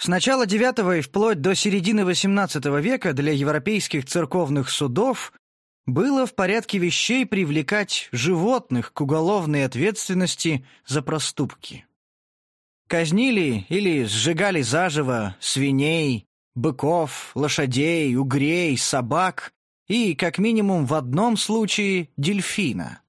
С начала IX и вплоть до середины XVIII века для европейских церковных судов было в порядке вещей привлекать животных к уголовной ответственности за проступки. Казнили или сжигали заживо свиней, быков, лошадей, угрей, собак и, как минимум в одном случае, дельфина.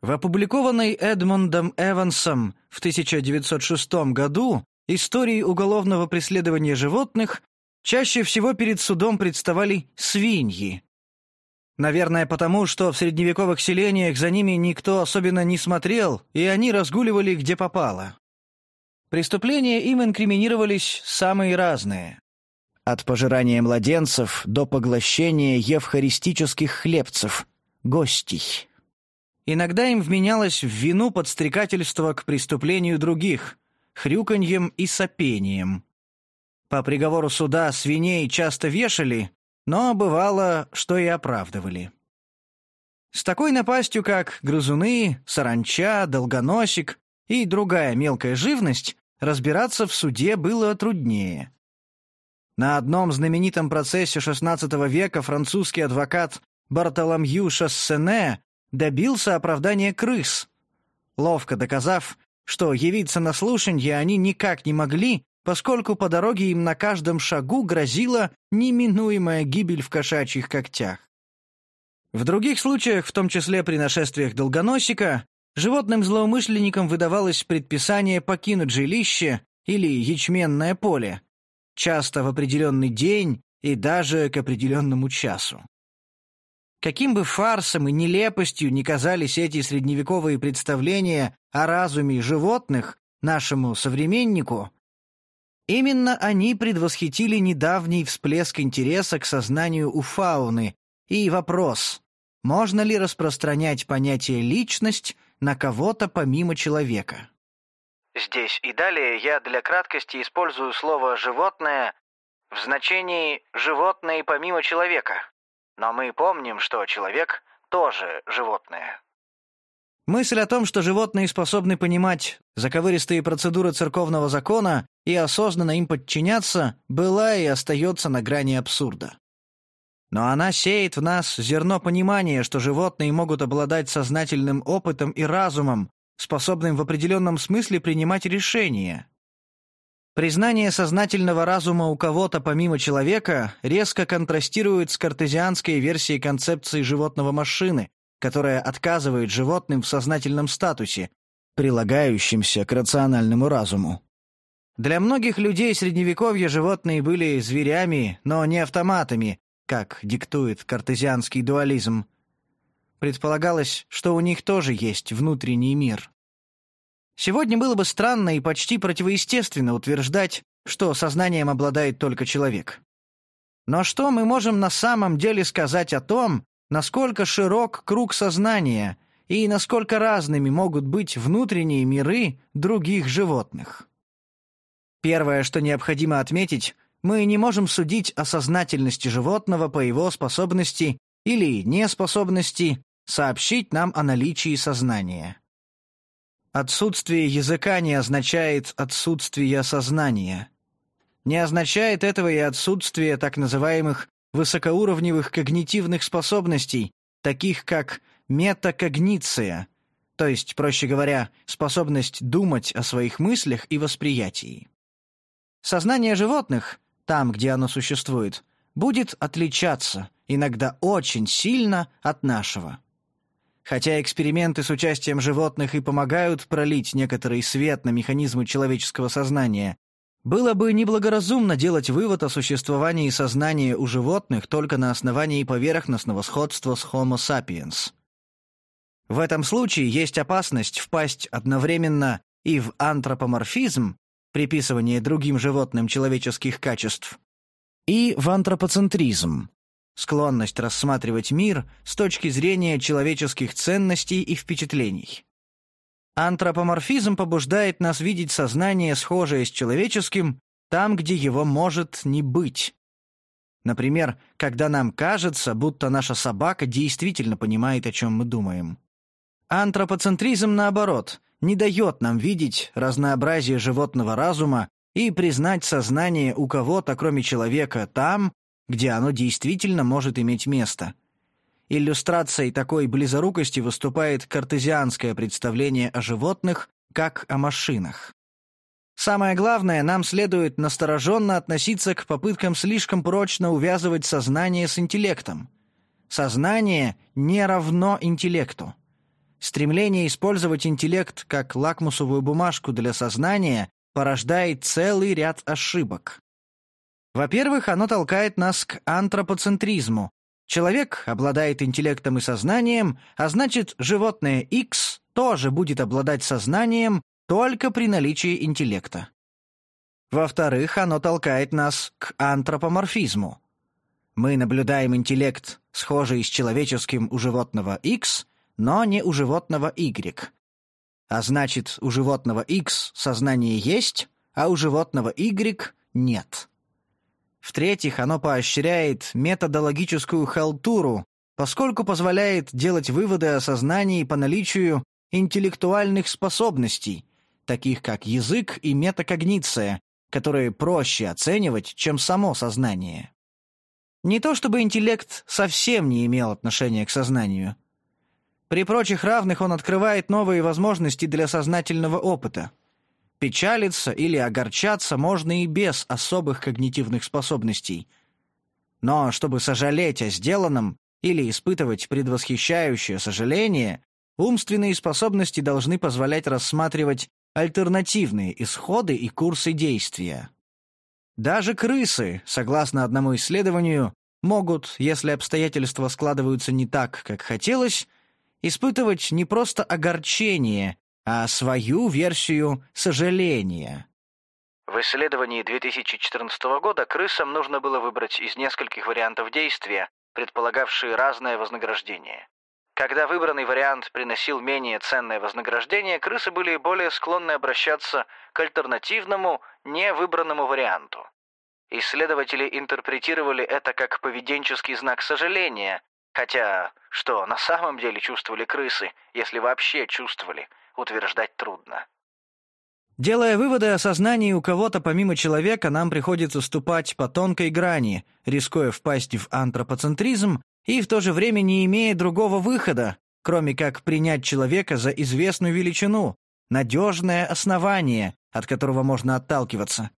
В опубликованной Эдмондом Эвансом в 1906 году истории уголовного преследования животных чаще всего перед судом представали свиньи. Наверное, потому, что в средневековых селениях за ними никто особенно не смотрел, и они разгуливали где попало. Преступления им инкриминировались самые разные. От пожирания младенцев до поглощения евхаристических хлебцев, гостей. Иногда им вменялось в вину подстрекательство к преступлению других, хрюканьем и сопением. По приговору суда свиней часто вешали, но бывало, что и оправдывали. С такой напастью, как грызуны, саранча, долгоносик и другая мелкая живность, разбираться в суде было труднее. На одном знаменитом процессе XVI века французский адвокат Бартоломью Шассене добился оправдания крыс, ловко доказав, что явиться на слушанье они никак не могли, поскольку по дороге им на каждом шагу грозила неминуемая гибель в кошачьих когтях. В других случаях, в том числе при нашествиях долгоносика, животным злоумышленникам выдавалось предписание покинуть жилище или ячменное поле, часто в определенный день и даже к определенному часу. Каким бы фарсом и нелепостью ни казались эти средневековые представления о разуме животных нашему современнику, именно они предвосхитили недавний всплеск интереса к сознанию у фауны и вопрос, можно ли распространять понятие «личность» на кого-то помимо человека. Здесь и далее я для краткости использую слово «животное» в значении «животное помимо человека». Но мы помним, что человек тоже животное. Мысль о том, что животные способны понимать заковыристые процедуры церковного закона и осознанно им подчиняться, была и остается на грани абсурда. Но она сеет в нас зерно понимания, что животные могут обладать сознательным опытом и разумом, способным в определенном смысле принимать решения. Признание сознательного разума у кого-то помимо человека резко контрастирует с картезианской версией концепции животного машины, которая отказывает животным в сознательном статусе, прилагающемся к рациональному разуму. Для многих людей Средневековья животные были зверями, но не автоматами, как диктует картезианский дуализм. Предполагалось, что у них тоже есть внутренний мир. Сегодня было бы странно и почти противоестественно утверждать, что сознанием обладает только человек. Но что мы можем на самом деле сказать о том, насколько широк круг сознания и насколько разными могут быть внутренние миры других животных? Первое, что необходимо отметить, мы не можем судить о сознательности животного по его способности или неспособности сообщить нам о наличии сознания. Отсутствие языка не означает отсутствие сознания. Не означает этого и отсутствие так называемых высокоуровневых когнитивных способностей, таких как метакогниция, то есть, проще говоря, способность думать о своих мыслях и восприятии. Сознание животных, там, где оно существует, будет отличаться, иногда очень сильно, от нашего. Хотя эксперименты с участием животных и помогают пролить некоторый свет на механизмы человеческого сознания, было бы неблагоразумно делать вывод о существовании сознания у животных только на основании поверхностного сходства с Homo sapiens. В этом случае есть опасность впасть одновременно и в антропоморфизм, приписывание другим животным человеческих качеств, и в антропоцентризм, склонность рассматривать мир с точки зрения человеческих ценностей и впечатлений. Антропоморфизм побуждает нас видеть сознание, схожее с человеческим, там, где его может не быть. Например, когда нам кажется, будто наша собака действительно понимает, о чем мы думаем. Антропоцентризм, наоборот, не дает нам видеть разнообразие животного разума и признать сознание у кого-то, кроме человека, там, где оно действительно может иметь место. Иллюстрацией такой близорукости выступает картезианское представление о животных как о машинах. Самое главное, нам следует настороженно относиться к попыткам слишком прочно увязывать сознание с интеллектом. Сознание не равно интеллекту. Стремление использовать интеллект как лакмусовую бумажку для сознания порождает целый ряд ошибок. Во-первых, оно толкает нас к антропоцентризму. Человек обладает интеллектом и сознанием, а значит, животное X тоже будет обладать сознанием только при наличии интеллекта. Во-вторых, оно толкает нас к антропоморфизму. Мы наблюдаем интеллект, схожий с человеческим у животного X, но не у животного Y. А значит, у животного X сознание есть, а у животного Y нет. В-третьих, оно поощряет методологическую халтуру, поскольку позволяет делать выводы о сознании по наличию интеллектуальных способностей, таких как язык и метакогниция, которые проще оценивать, чем само сознание. Не то чтобы интеллект совсем не имел отношения к сознанию. При прочих равных он открывает новые возможности для сознательного опыта – Печалиться или огорчаться можно и без особых когнитивных способностей. Но чтобы сожалеть о сделанном или испытывать предвосхищающее сожаление, умственные способности должны позволять рассматривать альтернативные исходы и курсы действия. Даже крысы, согласно одному исследованию, могут, если обстоятельства складываются не так, как хотелось, испытывать не просто огорчение, а свою версию сожаления. В исследовании 2014 года крысам нужно было выбрать из нескольких вариантов действия, предполагавшие разное вознаграждение. Когда выбранный вариант приносил менее ценное вознаграждение, крысы были более склонны обращаться к альтернативному, невыбранному варианту. Исследователи интерпретировали это как поведенческий знак сожаления, хотя что на самом деле чувствовали крысы, если вообще чувствовали – утверждать трудно. Делая выводы о сознании у кого-то помимо человека, нам приходится ступать по тонкой грани, рискуя впасть в антропоцентризм и в то же время не имея другого выхода, кроме как принять человека за известную величину, надежное основание, от которого можно отталкиваться.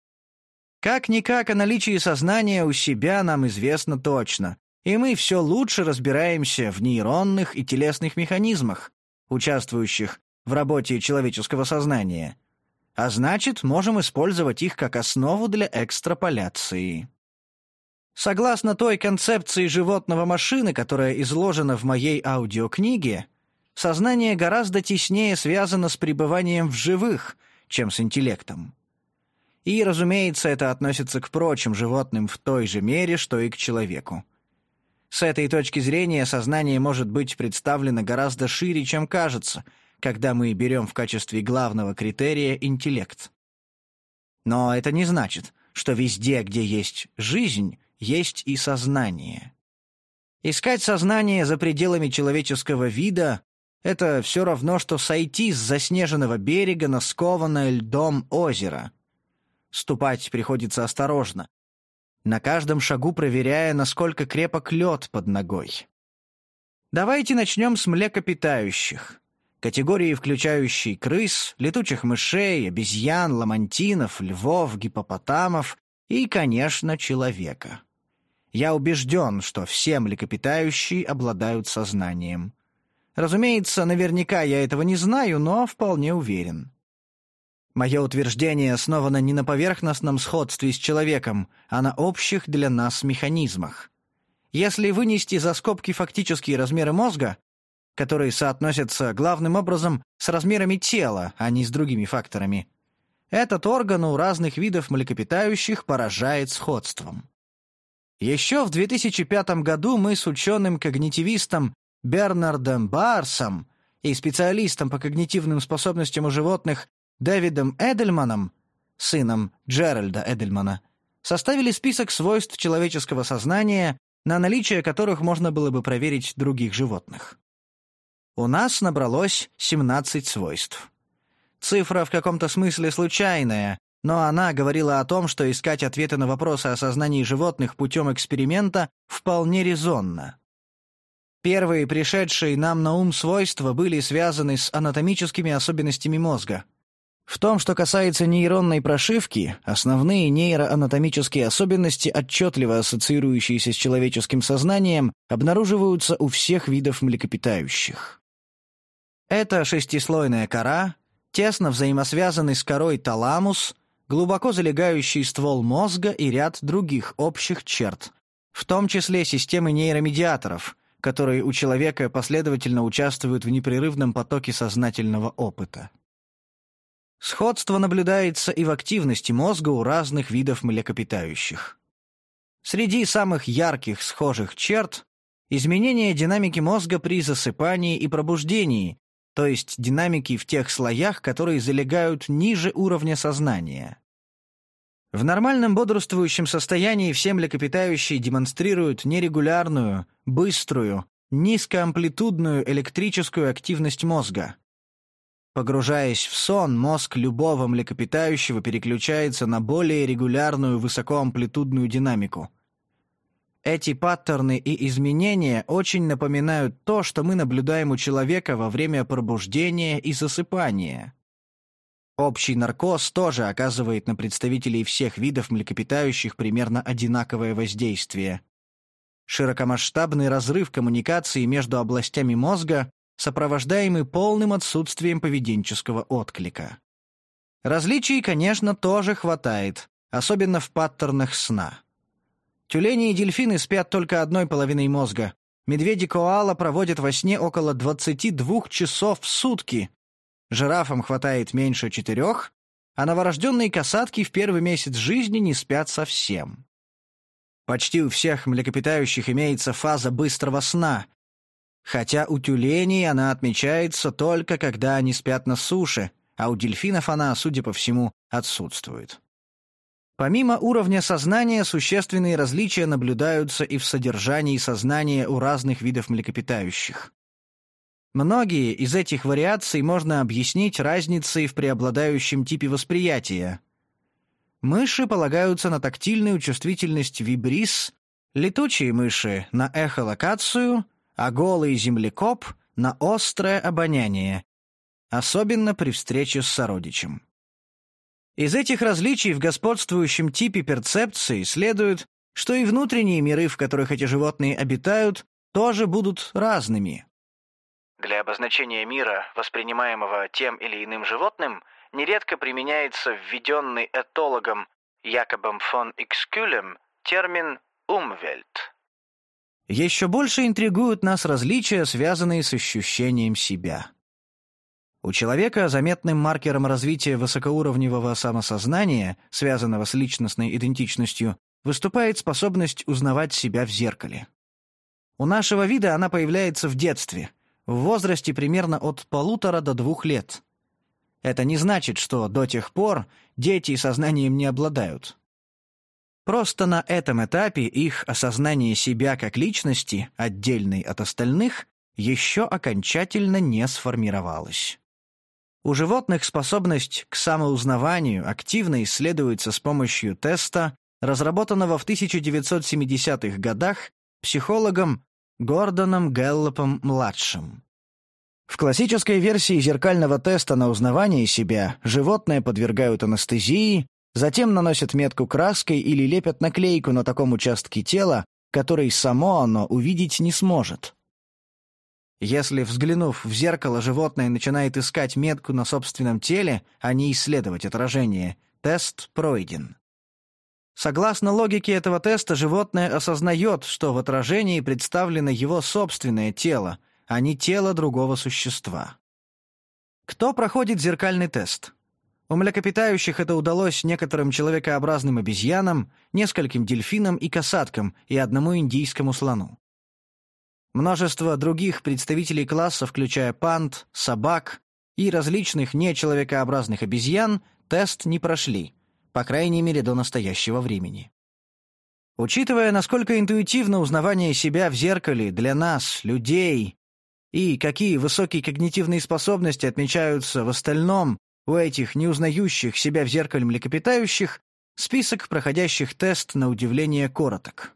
Как-никак о наличии сознания у себя нам известно точно, и мы все лучше разбираемся в нейронных и телесных механизмах, участвующих в работе человеческого сознания, а значит, можем использовать их как основу для экстраполяции. Согласно той концепции животного машины, которая изложена в моей аудиокниге, сознание гораздо теснее связано с пребыванием в живых, чем с интеллектом. И, разумеется, это относится к прочим животным в той же мере, что и к человеку. С этой точки зрения сознание может быть представлено гораздо шире, чем кажется — когда мы берем в качестве главного критерия интеллект. Но это не значит, что везде, где есть жизнь, есть и сознание. Искать сознание за пределами человеческого вида — это все равно, что сойти с заснеженного берега на скованное льдом озеро. Ступать приходится осторожно, на каждом шагу проверяя, насколько крепок лед под ногой. Давайте начнем с млекопитающих категории, включающей крыс, летучих мышей, обезьян, ламантинов, львов, гипопотамов и, конечно, человека. Я убежден, что все млекопитающие обладают сознанием. Разумеется, наверняка я этого не знаю, но вполне уверен. Мое утверждение основано не на поверхностном сходстве с человеком, а на общих для нас механизмах. Если вынести за скобки фактические размеры мозга, которые соотносятся главным образом с размерами тела, а не с другими факторами. Этот орган у разных видов млекопитающих поражает сходством. Еще в 2005 году мы с ученым-когнитивистом Бернардом Барсом и специалистом по когнитивным способностям у животных Дэвидом Эдельманом, сыном Джеральда Эдельмана, составили список свойств человеческого сознания, на наличие которых можно было бы проверить других животных. У нас набралось 17 свойств. Цифра в каком-то смысле случайная, но она говорила о том, что искать ответы на вопросы о сознании животных путем эксперимента вполне резонно. Первые пришедшие нам на ум свойства были связаны с анатомическими особенностями мозга. В том, что касается нейронной прошивки, основные нейроанатомические особенности, отчетливо ассоциирующиеся с человеческим сознанием, обнаруживаются у всех видов млекопитающих. Это шестислойная кора, тесно взаимосвязанный с корой таламус, глубоко залегающий ствол мозга и ряд других общих черт, в том числе системы нейромедиаторов, которые у человека последовательно участвуют в непрерывном потоке сознательного опыта. Сходство наблюдается и в активности мозга у разных видов млекопитающих. Среди самых ярких схожих черт – изменение динамики мозга при засыпании и пробуждении, то есть динамики в тех слоях, которые залегают ниже уровня сознания. В нормальном бодрствующем состоянии все млекопитающие демонстрируют нерегулярную, быструю, низкоамплитудную электрическую активность мозга. Погружаясь в сон, мозг любого млекопитающего переключается на более регулярную высокоамплитудную динамику. Эти паттерны и изменения очень напоминают то, что мы наблюдаем у человека во время пробуждения и засыпания. Общий наркоз тоже оказывает на представителей всех видов млекопитающих примерно одинаковое воздействие. Широкомасштабный разрыв коммуникации между областями мозга, сопровождаемый полным отсутствием поведенческого отклика. Различий, конечно, тоже хватает, особенно в паттернах сна. Тюлени и дельфины спят только одной половиной мозга. Медведи-коала проводят во сне около 22 часов в сутки. Жирафам хватает меньше четырех, а новорожденные касатки в первый месяц жизни не спят совсем. Почти у всех млекопитающих имеется фаза быстрого сна, хотя у тюленей она отмечается только когда они спят на суше, а у дельфинов она, судя по всему, отсутствует. Помимо уровня сознания, существенные различия наблюдаются и в содержании сознания у разных видов млекопитающих. Многие из этих вариаций можно объяснить разницей в преобладающем типе восприятия. Мыши полагаются на тактильную чувствительность вибрис, летучие мыши — на эхолокацию, а голый землекоп — на острое обоняние, особенно при встрече с сородичем. Из этих различий в господствующем типе перцепции следует, что и внутренние миры, в которых эти животные обитают, тоже будут разными. Для обозначения мира, воспринимаемого тем или иным животным, нередко применяется введенный этологом Якобом фон Экскюлем термин «умвельт». Еще больше интригуют нас различия, связанные с ощущением себя. У человека заметным маркером развития высокоуровневого самосознания, связанного с личностной идентичностью, выступает способность узнавать себя в зеркале. У нашего вида она появляется в детстве, в возрасте примерно от полутора до двух лет. Это не значит, что до тех пор дети сознанием не обладают. Просто на этом этапе их осознание себя как личности, отдельной от остальных, еще окончательно не сформировалось. У животных способность к самоузнаванию активно исследуется с помощью теста, разработанного в 1970-х годах психологом Гордоном Гэллопом-младшим. В классической версии зеркального теста на узнавание себя животное подвергают анестезии, затем наносят метку краской или лепят наклейку на таком участке тела, который само оно увидеть не сможет. Если, взглянув в зеркало, животное начинает искать метку на собственном теле, а не исследовать отражение, тест пройден. Согласно логике этого теста, животное осознает, что в отражении представлено его собственное тело, а не тело другого существа. Кто проходит зеркальный тест? У млекопитающих это удалось некоторым человекообразным обезьянам, нескольким дельфинам и касаткам и одному индийскому слону. Множество других представителей класса, включая панд, собак и различных нечеловекообразных обезьян, тест не прошли, по крайней мере до настоящего времени. Учитывая, насколько интуитивно узнавание себя в зеркале для нас, людей, и какие высокие когнитивные способности отмечаются в остальном, У этих неузнающих себя в зеркале млекопитающих список проходящих тест на удивление короток.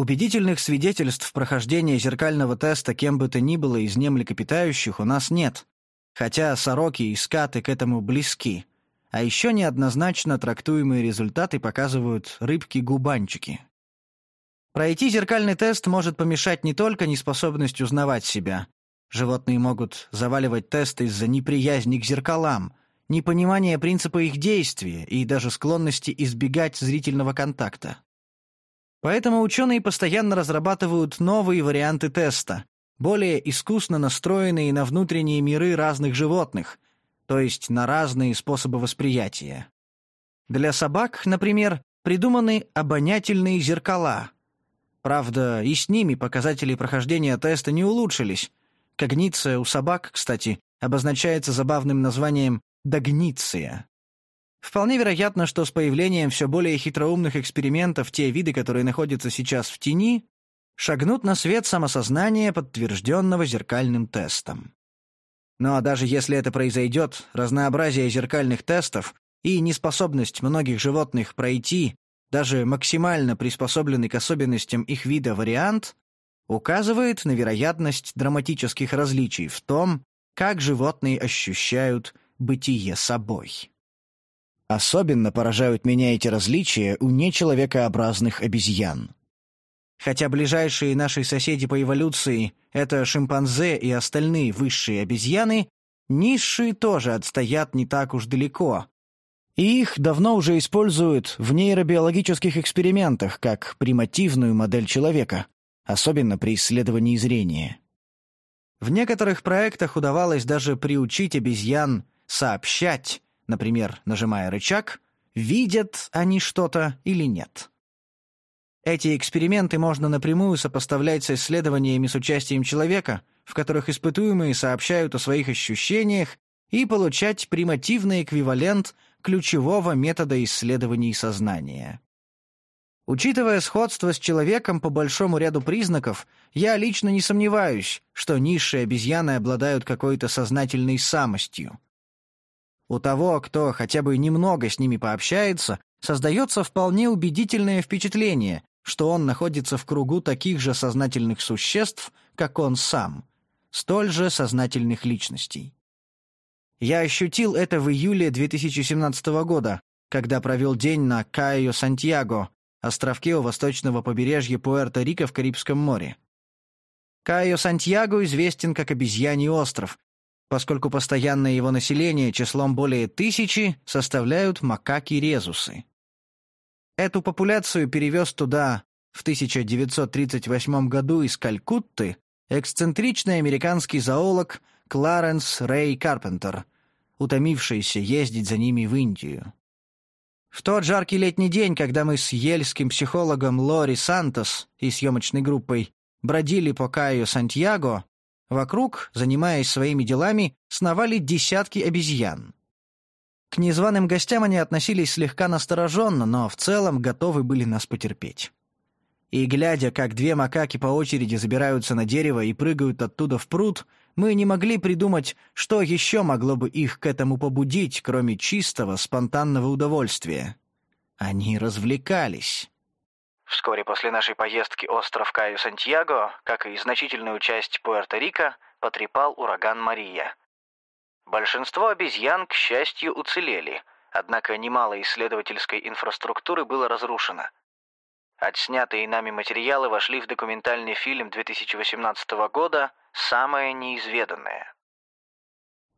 Убедительных свидетельств прохождения зеркального теста кем бы то ни было из немлекопитающих у нас нет, хотя сороки и скаты к этому близки, а еще неоднозначно трактуемые результаты показывают рыбки-губанчики. Пройти зеркальный тест может помешать не только неспособность узнавать себя. Животные могут заваливать тест из-за неприязни к зеркалам, непонимания принципа их действия и даже склонности избегать зрительного контакта. Поэтому ученые постоянно разрабатывают новые варианты теста, более искусно настроенные на внутренние миры разных животных, то есть на разные способы восприятия. Для собак, например, придуманы обонятельные зеркала, Правда, и с ними показатели прохождения теста не улучшились. Когниция у собак, кстати, обозначается забавным названием «догниция». Вполне вероятно, что с появлением все более хитроумных экспериментов те виды, которые находятся сейчас в тени, шагнут на свет самосознания, подтвержденного зеркальным тестом. Но даже если это произойдет, разнообразие зеркальных тестов и неспособность многих животных пройти даже максимально приспособленный к особенностям их вида вариант, указывает на вероятность драматических различий в том, как животные ощущают бытие собой. Особенно поражают меня эти различия у нечеловекообразных обезьян. Хотя ближайшие наши соседи по эволюции — это шимпанзе и остальные высшие обезьяны, низшие тоже отстоят не так уж далеко, и их давно уже используют в нейробиологических экспериментах как примативную модель человека, особенно при исследовании зрения. В некоторых проектах удавалось даже приучить обезьян сообщать, например, нажимая рычаг, видят они что-то или нет. Эти эксперименты можно напрямую сопоставлять с исследованиями с участием человека, в которых испытуемые сообщают о своих ощущениях и получать примативный эквивалент ключевого метода исследований сознания. Учитывая сходство с человеком по большому ряду признаков, я лично не сомневаюсь, что низшие обезьяны обладают какой-то сознательной самостью. У того, кто хотя бы немного с ними пообщается, создается вполне убедительное впечатление, что он находится в кругу таких же сознательных существ, как он сам, столь же сознательных личностей. Я ощутил это в июле 2017 года, когда провел день на Кайо-Сантьяго, островке у восточного побережья Пуэрто-Рико в Карибском море. Кайо-Сантьяго известен как обезьяний остров, поскольку постоянное его население числом более тысячи составляют макаки-резусы. Эту популяцию перевез туда в 1938 году из Калькутты эксцентричный американский зоолог Кларенс Рэй Карпентер, утомившийся ездить за ними в Индию. В тот жаркий летний день, когда мы с ельским психологом Лори Сантос и съемочной группой бродили по Кайо Сантьяго, вокруг, занимаясь своими делами, сновали десятки обезьян. К незваным гостям они относились слегка настороженно, но в целом готовы были нас потерпеть. И глядя, как две макаки по очереди забираются на дерево и прыгают оттуда в пруд, мы не могли придумать, что еще могло бы их к этому побудить, кроме чистого, спонтанного удовольствия. Они развлекались. Вскоре после нашей поездки остров Каю-Сантьяго, как и значительную часть Пуэрто-Рико, потрепал ураган Мария. Большинство обезьян, к счастью, уцелели, однако немало исследовательской инфраструктуры было разрушено – Отснятые нами материалы вошли в документальный фильм 2018 года «Самое неизведанное».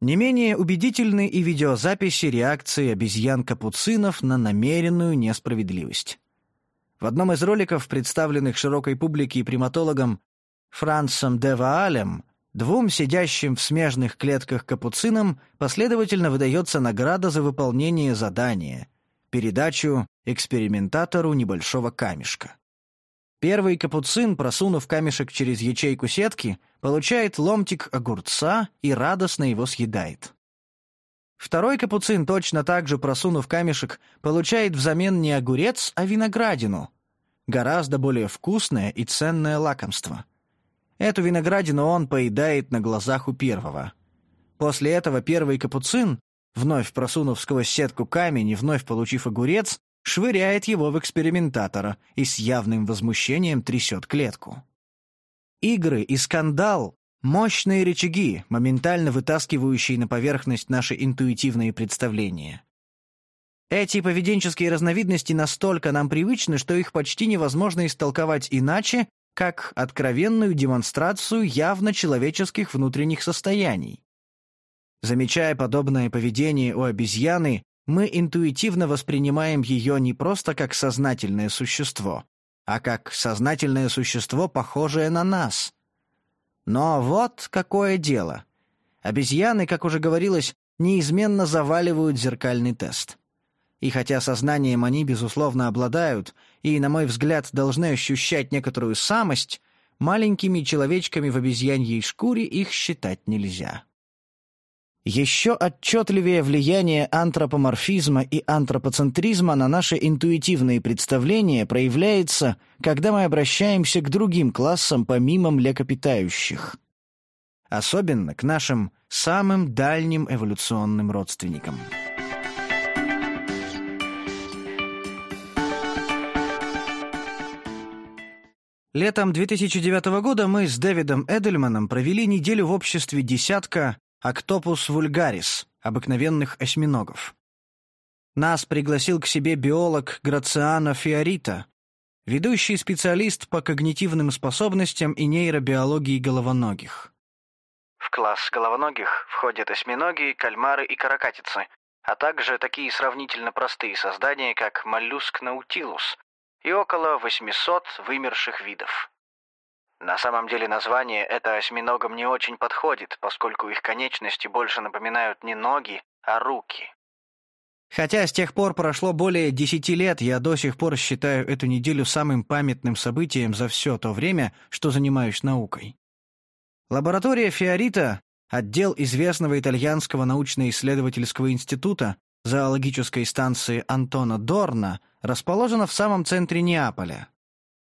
Не менее убедительны и видеозаписи реакции обезьян-капуцинов на намеренную несправедливость. В одном из роликов, представленных широкой публике и приматологом Франсом де Ваалем, двум сидящим в смежных клетках капуцинам последовательно выдается награда за выполнение задания, передачу экспериментатору небольшого камешка. Первый капуцин, просунув камешек через ячейку сетки, получает ломтик огурца и радостно его съедает. Второй капуцин, точно так же просунув камешек, получает взамен не огурец, а виноградину. Гораздо более вкусное и ценное лакомство. Эту виноградину он поедает на глазах у первого. После этого первый капуцин вновь просунув сквозь сетку камень и вновь получив огурец, швыряет его в экспериментатора и с явным возмущением трясет клетку. Игры и скандал — мощные рычаги, моментально вытаскивающие на поверхность наши интуитивные представления. Эти поведенческие разновидности настолько нам привычны, что их почти невозможно истолковать иначе, как откровенную демонстрацию явно человеческих внутренних состояний. Замечая подобное поведение у обезьяны, мы интуитивно воспринимаем ее не просто как сознательное существо, а как сознательное существо, похожее на нас. Но вот какое дело. Обезьяны, как уже говорилось, неизменно заваливают зеркальный тест. И хотя сознанием они, безусловно, обладают, и, на мой взгляд, должны ощущать некоторую самость, маленькими человечками в обезьяньей шкуре их считать нельзя. Еще отчетливее влияние антропоморфизма и антропоцентризма на наши интуитивные представления проявляется, когда мы обращаемся к другим классам помимо млекопитающих. Особенно к нашим самым дальним эволюционным родственникам. Летом 2009 года мы с Дэвидом Эдельманом провели неделю в обществе десятка Октопус вульгарис, обыкновенных осьминогов. Нас пригласил к себе биолог Грациано Фиорита, ведущий специалист по когнитивным способностям и нейробиологии головоногих. В класс головоногих входят осьминоги, кальмары и каракатицы, а также такие сравнительно простые создания, как моллюск наутилус и около 800 вымерших видов. На самом деле название это осьминогам не очень подходит, поскольку их конечности больше напоминают не ноги, а руки. Хотя с тех пор прошло более десяти лет, я до сих пор считаю эту неделю самым памятным событием за все то время, что занимаюсь наукой. Лаборатория Фиорита, отдел известного итальянского научно-исследовательского института, зоологической станции Антона Дорна, расположена в самом центре Неаполя,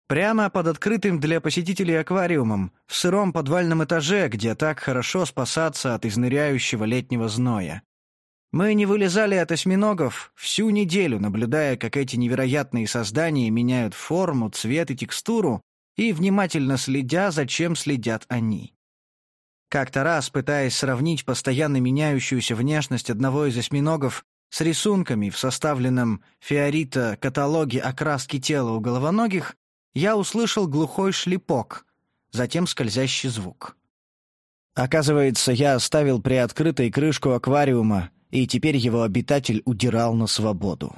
Прямо под открытым для посетителей аквариумом, в сыром подвальном этаже, где так хорошо спасаться от изныряющего летнего зноя. Мы не вылезали от осьминогов всю неделю, наблюдая, как эти невероятные создания меняют форму, цвет и текстуру, и внимательно следя, за чем следят они. Как-то раз, пытаясь сравнить постоянно меняющуюся внешность одного из осьминогов с рисунками в составленном фиорита каталоге окраски тела у головоногих, я услышал глухой шлепок, затем скользящий звук. Оказывается, я оставил приоткрытой крышку аквариума, и теперь его обитатель удирал на свободу.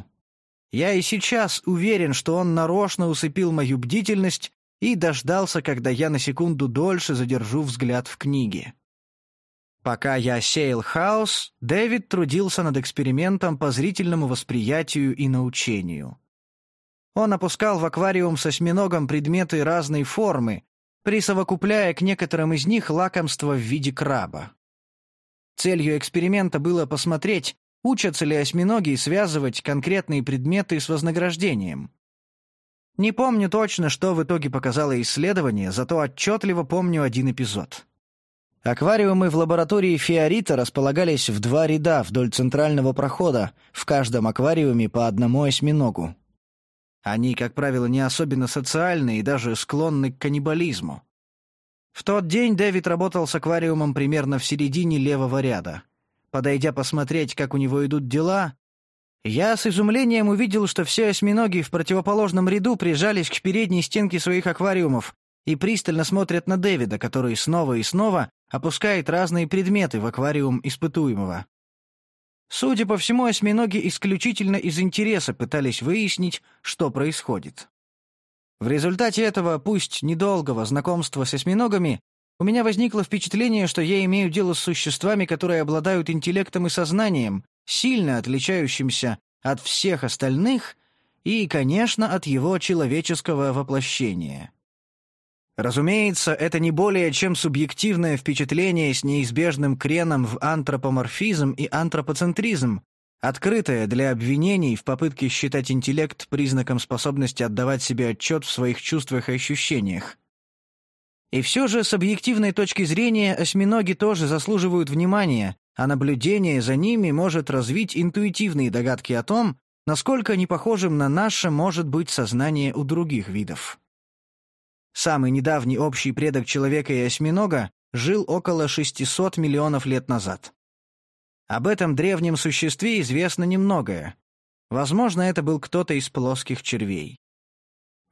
Я и сейчас уверен, что он нарочно усыпил мою бдительность и дождался, когда я на секунду дольше задержу взгляд в книге. Пока я сеял хаос, Дэвид трудился над экспериментом по зрительному восприятию и научению. Он опускал в аквариум с осьминогом предметы разной формы, присовокупляя к некоторым из них лакомство в виде краба. Целью эксперимента было посмотреть, учатся ли осьминоги связывать конкретные предметы с вознаграждением. Не помню точно, что в итоге показало исследование, зато отчетливо помню один эпизод. Аквариумы в лаборатории Фиорита располагались в два ряда вдоль центрального прохода, в каждом аквариуме по одному осьминогу. Они, как правило, не особенно социальны и даже склонны к каннибализму. В тот день Дэвид работал с аквариумом примерно в середине левого ряда. Подойдя посмотреть, как у него идут дела, я с изумлением увидел, что все осьминоги в противоположном ряду прижались к передней стенке своих аквариумов и пристально смотрят на Дэвида, который снова и снова опускает разные предметы в аквариум испытуемого. Судя по всему, осьминоги исключительно из интереса пытались выяснить, что происходит. В результате этого, пусть недолгого знакомства с осьминогами, у меня возникло впечатление, что я имею дело с существами, которые обладают интеллектом и сознанием, сильно отличающимся от всех остальных и, конечно, от его человеческого воплощения. Разумеется, это не более чем субъективное впечатление с неизбежным креном в антропоморфизм и антропоцентризм, открытое для обвинений в попытке считать интеллект признаком способности отдавать себе отчет в своих чувствах и ощущениях. И все же, с объективной точки зрения, осьминоги тоже заслуживают внимания, а наблюдение за ними может развить интуитивные догадки о том, насколько непохожим на наше может быть сознание у других видов. Самый недавний общий предок человека и осьминога жил около 600 миллионов лет назад. Об этом древнем существе известно немногое. Возможно, это был кто-то из плоских червей.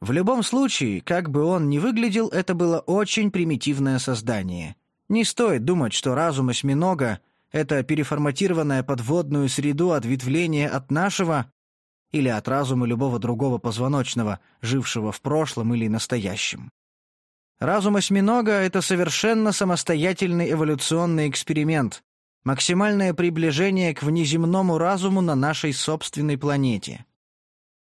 В любом случае, как бы он ни выглядел, это было очень примитивное создание. Не стоит думать, что разум осьминога — это переформатированная подводную среду ответвление от нашего или от разума любого другого позвоночного, жившего в прошлом или настоящем. Разум осьминога — это совершенно самостоятельный эволюционный эксперимент, максимальное приближение к внеземному разуму на нашей собственной планете.